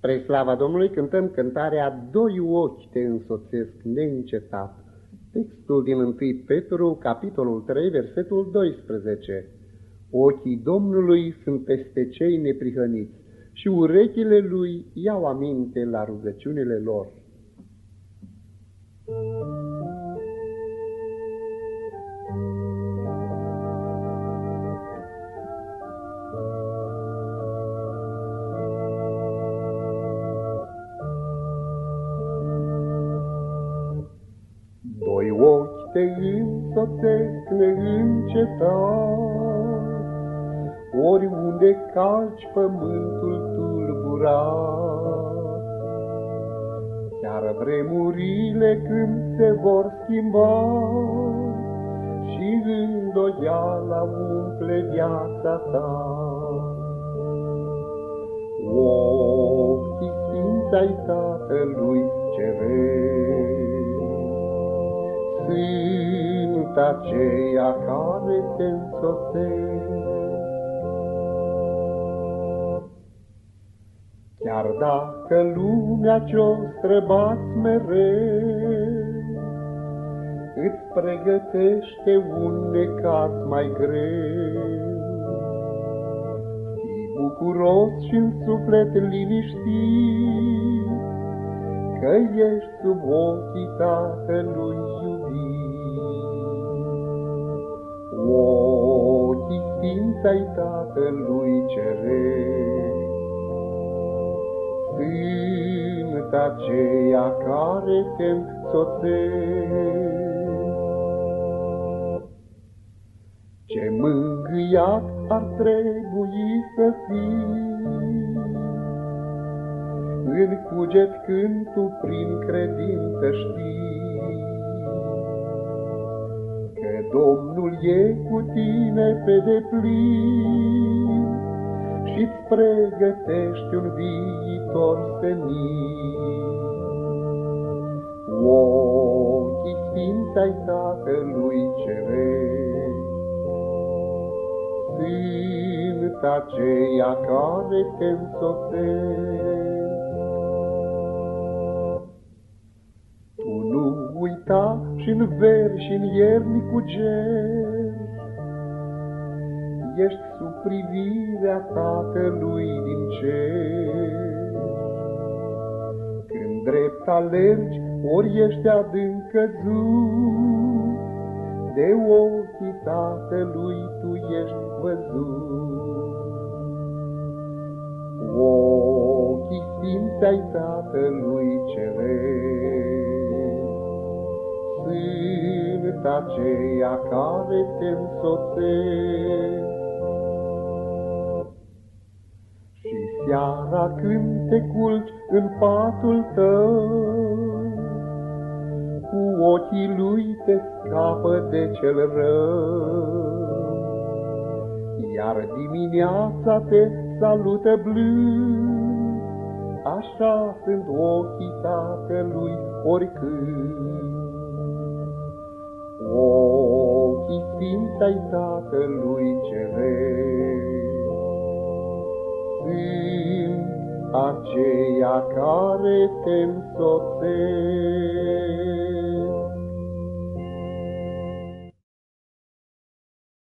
Spre slava Domnului cântăm cântarea Doi ochi te însoțesc neîncetat. Textul din 1 Petru, capitolul 3, versetul 12. Ochii Domnului sunt peste cei neprihăniți și urechile lui iau aminte la rugăciunile lor. Ochi te însoțesc neîncetat, Oriunde calci pământul tulburat. Chiar vremurile când se vor schimba, Și îndoiala umple viața ta. Ochii sfinți ai Tatălui Ceresc, sunt aceia care te însoțesc. Chiar dacă lumea ce-o străbați mereu, Îți pregătește un necaz mai greu. Fii bucuros și în suflet liniștit, Că ești sub ochii Tatălui Ochii sfinți ai Tatălui Ceresc. Sunt aceia care te însoțesc. Ce mângâiat ar trebui să fii, În cuget când tu prin credință știi, Domnul e cu tine pe deplin și-ți pregătești un viitor senin. Ochii sfinți ai Tatălui Ceresc sunt aceia care te însoțesc. Uita și-n veri și-n ierni cu ger. Ești sub privirea Tatălui din cer. Când drept alergi, ori ești adânc căzut, De ochii Tatălui tu ești văzut. Ochii sfinți ai Tatălui Ceresc, sunt aceia care te însoțesc. Și seara când te culci în patul tău, cu ochii lui te scapă de cel rău. Iar dimineața te salută blând, Așa sunt ochii tatălui oricând. Ochii sfinți ai Tatălui Ceresc sunt aceia care te însoțesc.